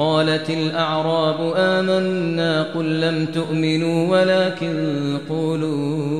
قالت الأعراب آمنا قل لم تؤمنوا ولكن قولوا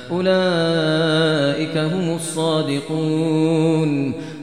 أولئك هم الصادقون.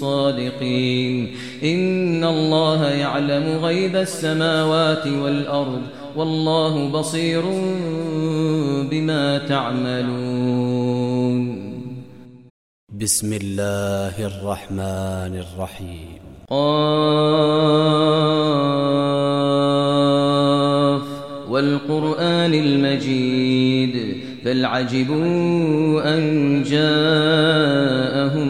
صادقين. إن الله يعلم غيب السماوات والأرض والله بصير بما تعملون. بسم الله الرحمن الرحيم. قاف والقرآن المجيد. بل عجبوا أن جاءهم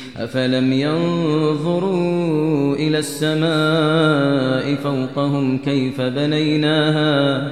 أفلم ينظروا إلى السماء فوقهم كيف بنيناها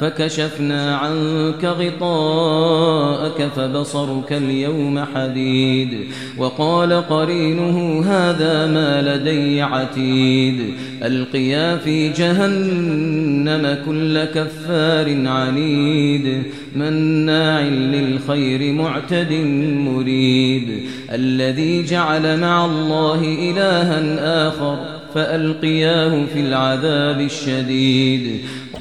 فكشفنا عنك غطاءك فبصرك اليوم حديد وقال قرينه هذا ما لدي عتيد القيا في جهنم كل كفار عنيد مناع للخير معتد مريد الذي جعل مع الله إلها آخر فألقياه في العذاب الشديد